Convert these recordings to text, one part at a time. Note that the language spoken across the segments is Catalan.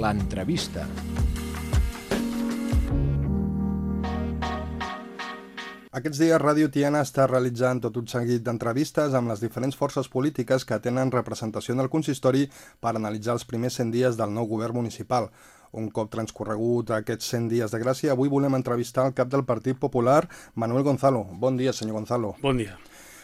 l'entrevista. Aquests dies Ràdio Tiana està realitzant tot un seguit d'entrevistes amb les diferents forces polítiques que tenen representació en el consistori per analitzar els primers 100 dies del nou govern municipal. Un cop transcorregut aquests 100 dies de gràcia, avui volem entrevistar el cap del Partit Popular, Manuel Gonzalo. Bon dia, senyor Gonzalo. Bon dia.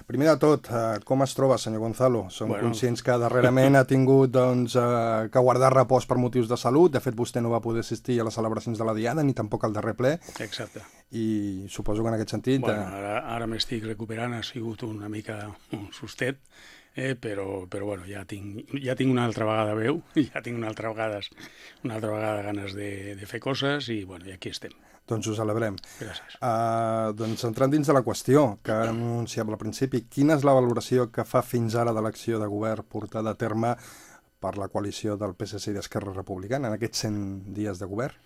Primer de tot, eh, com es troba, senyor Gonzalo? Som Bueno. conscients que darrerament ha tingut doncs, eh, que guardar repòs per motius de salut. De fet, vostè no va poder assistir a les celebracions de la Diada ni tampoc al darrer ple. Exacte. I suposo que en aquest sentit... Bueno, eh, ara, ara m'estic recuperant, ha sigut una mica un sustet, eh, però, però bueno, ja tinc, ja tinc una altra vegada veu, ja tinc una altra vegada, una altra vegada ganes de, de fer coses i, bueno, i aquí estem. Doncs ho celebrem. Gràcies. Uh, doncs entrant dins de la qüestió que anunciava al principi, quina és la valoració que fa fins ara de l'acció de govern portada a terme per la coalició del PSC i d'Esquerra Republicana en aquests 100 dies de govern?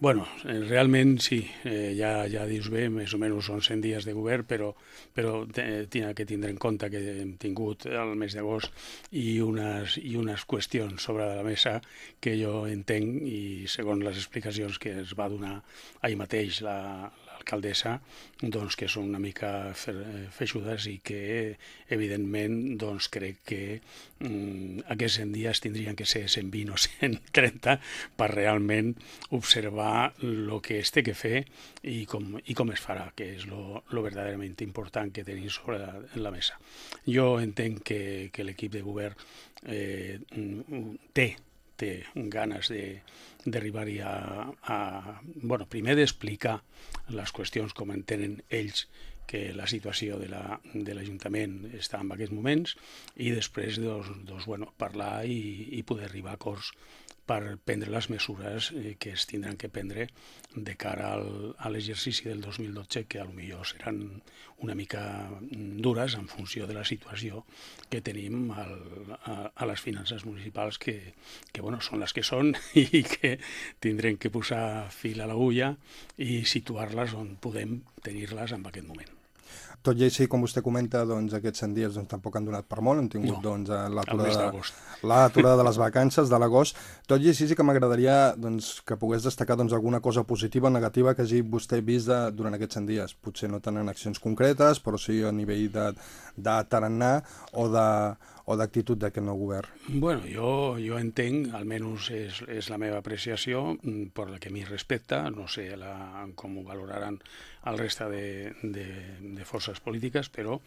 Bueno, eh, realment sí, eh, ja, ja dius bé, més o menys són 100 dies de govern, però, però tinc que tindre en compte que hem tingut el mes d'agost i unes, i unes qüestions sobre la mesa que jo entenc i segons les explicacions que es va donar ahir mateix la, l'alcaldessa, doncs que són una mica fe- feixudes i que evidentment doncs crec que mm, aquests 100 dies tindrien que ser 120 o 130 per realment observar el que es té que fer i com, i com es farà, que és lo verdaderament important que tenim sobre la, la mesa. Jo entenc que, que l'equip de govern eh, mm, té té ganes d'arribar-hi a, a... Bueno, primer d'explicar les qüestions com entenen ells que la situació de l'Ajuntament la, està en aquests moments i després doncs, doncs, bueno, parlar i, i poder arribar a acords per prendre les mesures eh, que es tindran que prendre de cara al, a l'exercici del 2012 que a lo millor seran una mica mm, dures en funció de la situació que tenim al, a, a les finances municipals que, que bueno, són les que són i que tindrem que posar fil a l'agulla i situar-les on podem tenir-les en aquest moment. Tot i així, com vostè comenta, doncs, aquests 100 dies doncs, tampoc han donat per molt, hem tingut No, doncs, eh, l'aturada l'aturada de les vacances de l'agost. Tot i així sí que m'agradaria doncs, que pogués destacar doncs, alguna cosa positiva o negativa que hagi vostè vist de, durant aquests 100 dies. Potser no tant en accions concretes, però sí a nivell de, de tarannà o de o d'actitud d'aquest nou govern. Bueno, jo, jo entenc, almenys és, és la meva apreciació, mm, per la que m'hi respecta, no sé la, com ho valoraran el resta de, de, de forces polítiques, però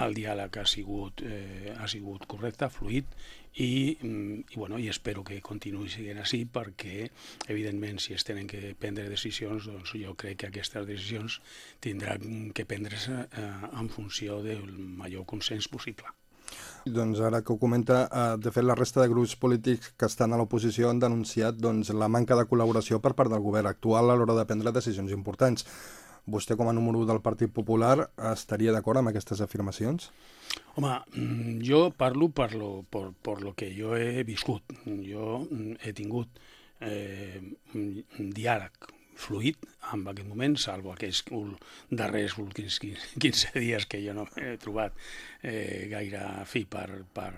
el diàleg ha sigut, eh, ha sigut correcte, fluid, i, mm, i, bueno, i espero que continuï sent així perquè, evidentment, si es tenen que prendre decisions, doncs jo crec que aquestes decisions tindran que prendre's eh, en funció del major consens possible. Doncs ara que ho comenta, eh, de fet la resta de grups polítics que estan a l'oposició han denunciat doncs, la manca de col·laboració per part del govern actual a l'hora de prendre decisions importants. Vostè, com a número 1 del Partit Popular, estaria d'acord amb aquestes afirmacions? Home, mm, jo parlo per lo, per, per lo que jo he viscut. Jo mm, he tingut eh, diàleg fluid en aquest moment, salvo aquells darrers últims 15 dies que jo no he trobat eh, gaire fi per, per,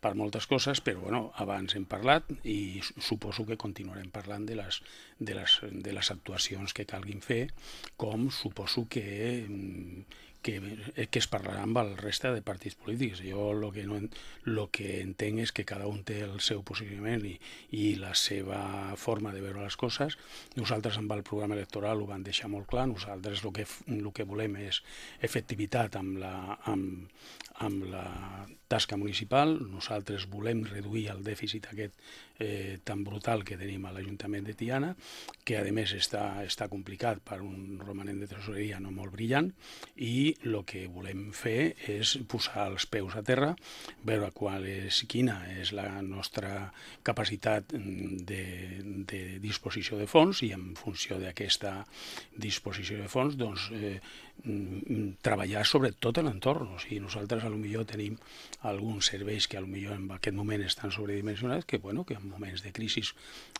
per moltes coses, però bueno, abans hem parlat i su- suposo que continuarem parlant de les, de les, de les actuacions que calguin fer, com suposo que mm, que, eh, que es parlarà amb el reste de partits polítics. Jo el que, no, lo que entenc és que cada un té el seu posicionament i, i la seva forma de veure les coses. Nosaltres amb el programa electoral ho van deixar molt clar, nosaltres el que, el que volem és efectivitat amb la, amb, amb la tasca municipal, nosaltres volem reduir el dèficit aquest eh, tan brutal que tenim a l'Ajuntament de Tiana, que a més està, està complicat per un romanent de tresoreria no molt brillant, i el que volem fer és posar els peus a terra, veure qual és, quina és la nostra capacitat mm, de, de disposició de fons i en funció d'aquesta disposició de fons doncs, eh, mm, treballar sobre tot l'entorn. O sigui, nosaltres a lo millor tenim alguns serveis que millor en aquest moment estan sobredimensionats, que, bueno, que en moments de crisi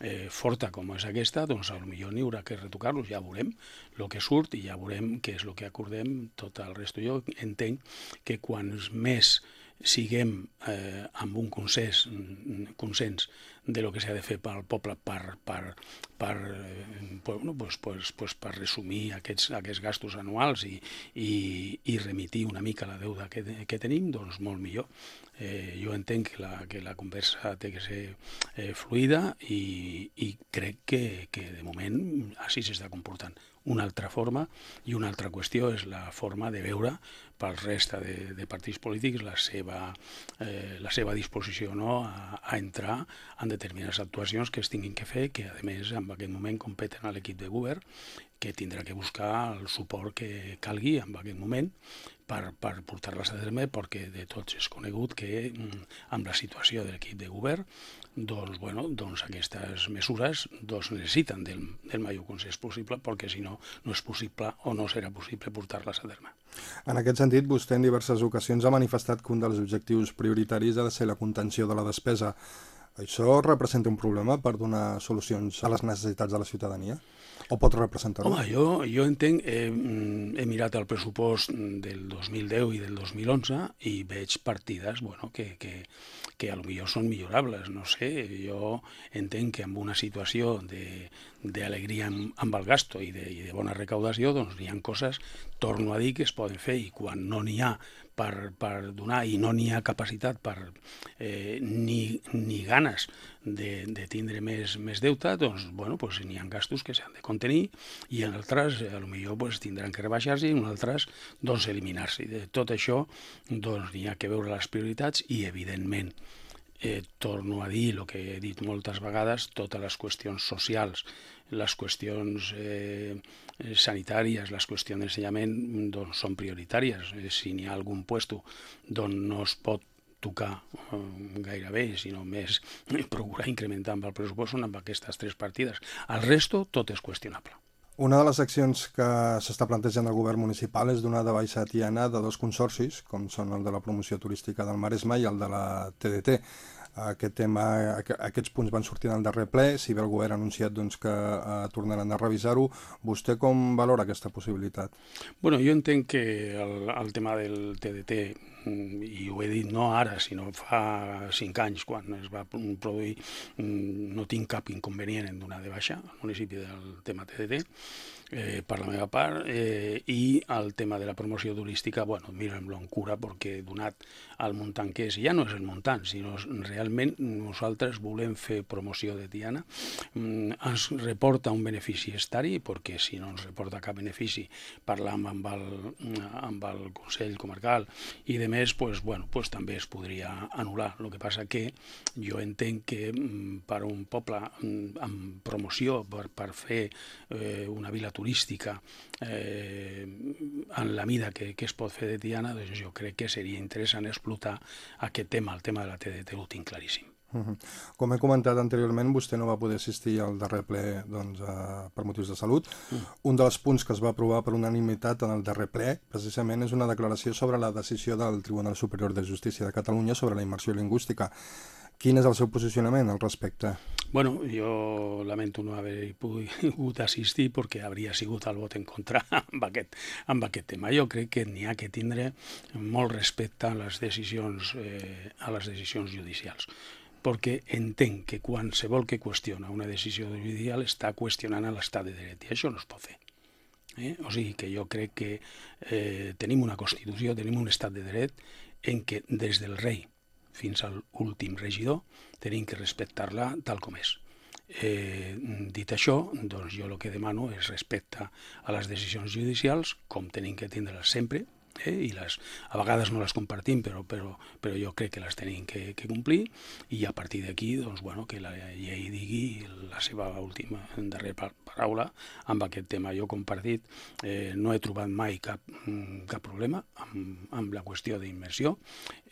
eh, forta com és aquesta, doncs millor n'hi haurà que retocar-los, ja veurem el que surt i ja veurem què és el que acordem tot el resto. Jo entenc que quants més siguem eh, amb un consens, consens de lo que s'ha de fer pel poble per, per, per, eh, bueno, pues, pues, pues per resumir aquests, aquests gastos anuals i, i, i remitir una mica la deuda que, que tenim, doncs molt millor. Eh, jo entenc que la, que la conversa té que ser eh, fluida i, i crec que, que de moment així s'està comportant una altra forma i una altra qüestió és la forma de veure pel resta de, de partits polítics la seva, eh, la seva disposició no, a, a entrar en determinades actuacions que es tinguin que fer, que a més en aquest moment competen a l'equip de govern, que tindrà que buscar el suport que calgui en aquest moment per, per portar-les a terme, perquè de tots és conegut que mm, amb la situació de l'equip de govern doncs, bueno, doncs aquestes mesures doncs, necessiten del, del major consens possible perquè si no, no és possible o no serà possible portar-les a terme. En aquest sentit, vostè en diverses ocasions ha manifestat que un dels objectius prioritaris ha de ser la contenció de la despesa. Això representa un problema per donar solucions a les necessitats de la ciutadania? O pot representar-ho? Home, jo, jo entenc, he, he mirat el pressupost del 2010 i del 2011 i veig partides bueno, que, que, que millor són millorables, no sé, jo entenc que amb una situació d'alegria amb, amb el gasto i de, i de bona recaudació, doncs n'hi ha coses, torno a dir, que es poden fer i quan no n'hi ha per, per donar i no n'hi ha capacitat per, eh, ni, ni ganes de, de tindre més, més deute, doncs, bueno, pues, n'hi ha gastos que s'han de contenir i en altres, a lo millor, pues, tindran que rebaixar-se i en altres, doncs, eliminar-se. De tot això, doncs, n'hi ha que veure les prioritats i, evidentment, eh, torno a dir el que he dit moltes vegades, totes les qüestions socials, les qüestions eh, sanitàries, les qüestions d'ensenyament doncs, són prioritàries. Si n'hi ha algun puesto d'on no es pot tocar eh, gairebé, sinó més procurar incrementar amb el pressupost amb aquestes tres partides. El resto tot és qüestionable. Una de les accions que s'està plantejant el govern municipal és donar de baixa Tiana de dos consorcis, com són el de la promoció turística del Maresme i el de la TDT aquest tema, aquests punts van sortir en el darrer ple, si bé el govern ha anunciat doncs, que eh, tornaran a revisar-ho, vostè com valora aquesta possibilitat? Bueno, jo entenc que el, el tema del TDT, i ho he dit no ara, sinó fa cinc anys, quan es va produir, mm, no tinc cap inconvenient en donar de baixa al municipi del tema TDT, eh, per la meva part, eh, i el tema de la promoció turística, bueno, mirem-lo en cura, perquè donat el muntant que és, ja no és el muntant, sinó realment nosaltres volem fer promoció de Tiana, mm, ens reporta un benefici estari, perquè si no ens reporta cap benefici, parlam amb el, amb el Consell Comarcal i de més, pues, bueno, pues, també es podria anul·lar. El que passa que jo entenc que mm, per un poble mm, amb promoció, per, per fer eh, una vila turística eh, en la mida que, que es pot fer de Tiana, doncs jo crec que seria interessant explotar aquest tema, el tema de la TDT, ho tinc claríssim. -huh. Com he comentat anteriorment, vostè no va poder assistir al darrer ple doncs, uh, per motius de salut. -huh. Un dels punts que es va aprovar per unanimitat en el darrer ple, precisament, és una declaració sobre la decisió del Tribunal Superior de Justícia de Catalunya sobre la immersió lingüística. Quin és el seu posicionament al respecte? Bueno, jo lamento no haver pogut assistir perquè hauria sigut el vot en contra amb aquest, amb aquest tema. Jo crec que n'hi ha que tindre molt respecte a les decisions, eh, a les decisions judicials perquè entenc que qualsevol que qüestiona una decisió judicial està qüestionant l'estat de dret i això no es pot fer. Eh? O sigui que jo crec que eh, tenim una Constitució, tenim un estat de dret en què des del rei fins a l'últim regidor, tenim que respectar-la tal com és. Eh, dit això, doncs jo el que demano és respecte a les decisions judicials, com tenim que tindre-les sempre, eh? i les, a vegades no les compartim, però, però, però jo crec que les tenim que, que complir, i a partir d'aquí, doncs, bueno, que la llei digui la seva última, darrera paraula amb aquest tema. Jo compartit eh, no he trobat mai cap, cap problema amb, amb la qüestió d'immersió.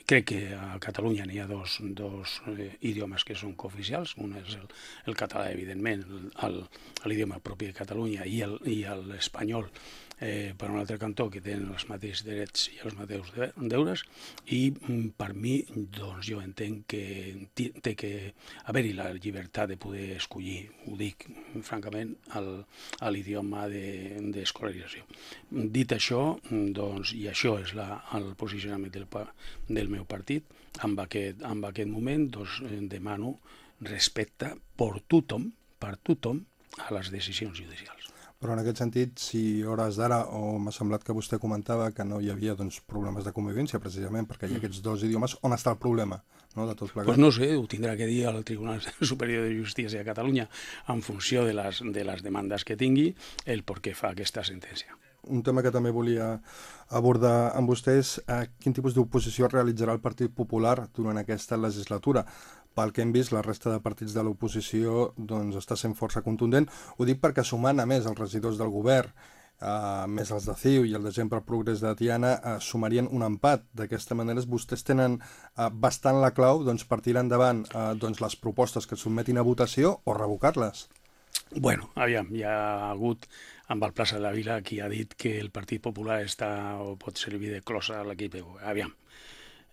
Crec que a Catalunya n'hi ha dos, dos eh, idiomes que són cooficials, un és el, el català, evidentment, l'idioma propi de Catalunya, i l'espanyol, eh, per un altre cantó que tenen els mateixos drets i els mateixos deures i mm, per mi doncs jo entenc que té que haver-hi la llibertat de poder escollir, ho dic francament, el, a l'idioma d'escolarització. De, Dit això, doncs, i això és la, el posicionament del, del meu partit, amb aquest, amb aquest moment doncs, demano respecte per tothom, per tothom, a les decisions judicials. Però en aquest sentit, si hores d'ara, o m'ha semblat que vostè comentava que no hi havia doncs, problemes de convivència, precisament perquè hi ha mm. aquests dos idiomes, on està el problema no, de tot plegat? Pues no sé, ho tindrà que dir al Tribunal Superior de Justícia de Catalunya en funció de les, de les demandes que tingui el per què fa aquesta sentència. Un tema que també volia abordar amb vostès, eh, quin tipus d'oposició realitzarà el Partit Popular durant aquesta legislatura? Pel que hem vist, la resta de partits de l'oposició doncs, està sent força contundent. Ho dic perquè sumant a més els regidors del govern, eh, més els de CiU i el de Gent per Progrés de Tiana, eh, sumarien un empat. D'aquesta manera vostès tenen eh, bastant la clau doncs, per tirar endavant eh, doncs, les propostes que sotmetin a votació o revocar-les. Bueno, aviam, hi ha hagut amb el Plaça de la Vila qui ha dit que el Partit Popular està o pot servir de closa a l'equip. Aviam,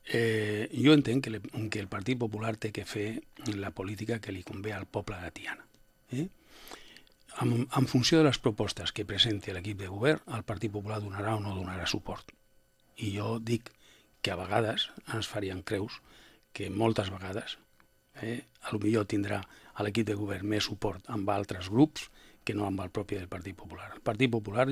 Eh, jo entenc que, le, que el Partit Popular té que fer la política que li convé al poble de Tiana. Eh? En, en funció de les propostes que presenti l'equip de govern, el Partit Popular donarà o no donarà suport. I jo dic que a vegades ens farien creus que moltes vegades eh, a lo tindrà l'equip de govern més suport amb altres grups que no amb el propi del Partit Popular. El Partit Popular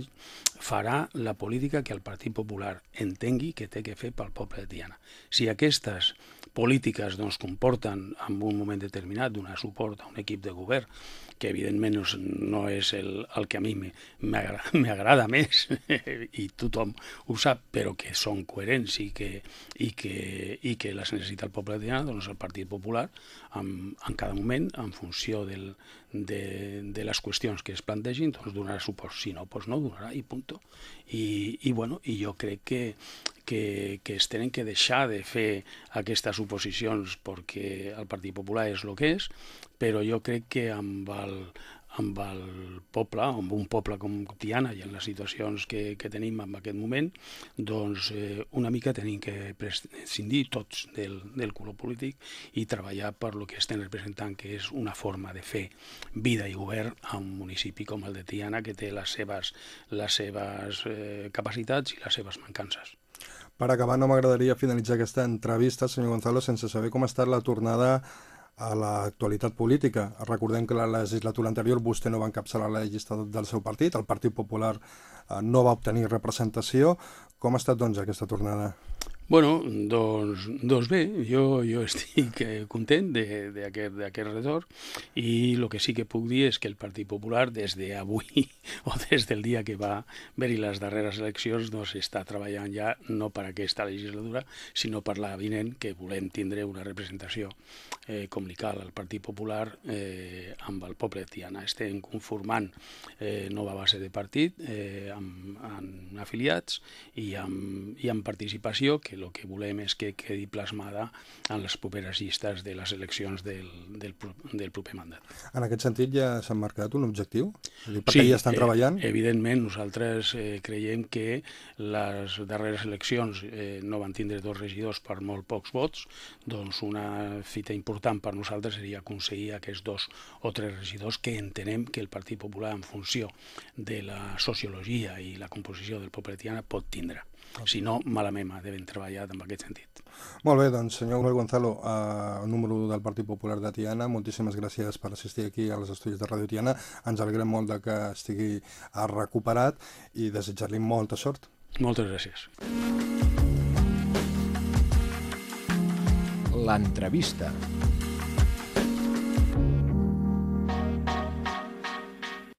farà la política que el Partit Popular entengui que té que fer pel poble de Tiana. Si aquestes polítiques doncs, comporten en un moment determinat donar suport a un equip de govern que evidentment no és el, el que a mi m'agrada més i tothom ho sap, però que són coherents i que, i que, i que les necessita el poble de Tiana, doncs el Partit Popular en, en cada moment, en funció del, de, de les qüestions que es plantegin, doncs donarà suport. Si no, doncs no donarà i punt. I, i, bueno, i jo crec que, que, que es tenen que deixar de fer aquestes oposicions perquè el Partit Popular és el que és, però jo crec que amb el, amb el poble, amb un poble com Tiana i en les situacions que, que tenim en aquest moment, doncs eh, una mica tenim que prescindir tots del, del color polític i treballar per lo que estem representant, que és una forma de fer vida i govern a un municipi com el de Tiana, que té les seves, les seves eh, capacitats i les seves mancances. Per acabar, no m'agradaria finalitzar aquesta entrevista, senyor Gonzalo, sense saber com ha estat la tornada a l'actualitat política. Recordem que la legislatura anterior vostè no va encapçalar la llista del seu partit, el Partit Popular eh, no va obtenir representació. Com ha estat, doncs, aquesta tornada? Bueno, doncs, doncs bé, jo, jo estic eh, content d'aquest retorn i el que sí que puc dir és que el Partit Popular des d'avui o des del dia que va haver-hi les darreres eleccions doncs està treballant ja no per aquesta legislatura sinó per la vinent que volem tindre una representació eh, com li cal al Partit Popular eh, amb el poble Tiana. Estem conformant eh, nova base de partit eh, amb, amb afiliats i amb, i amb participació que el que volem és que quedi plasmada en les properes llistes de les eleccions del, del, del proper mandat. En aquest sentit ja s'ha marcat un objectiu? Dir, perquè sí, ja estan eh, treballant? evidentment, nosaltres eh, creiem que les darreres eleccions eh, no van tindre dos regidors per molt pocs vots, doncs una fita important per nosaltres seria aconseguir aquests dos o tres regidors que entenem que el Partit Popular en funció de la sociologia i la composició del poble tiana pot tindre. Si no, malament devem treballar en aquest sentit. Molt bé, doncs, senyor Gonzalo, eh, número del Partit Popular de Tiana, moltíssimes gràcies per assistir aquí als estudis de Ràdio Tiana. Ens alegrem molt de que estigui recuperat i desitjar-li molta sort. Moltes gràcies. L'entrevista.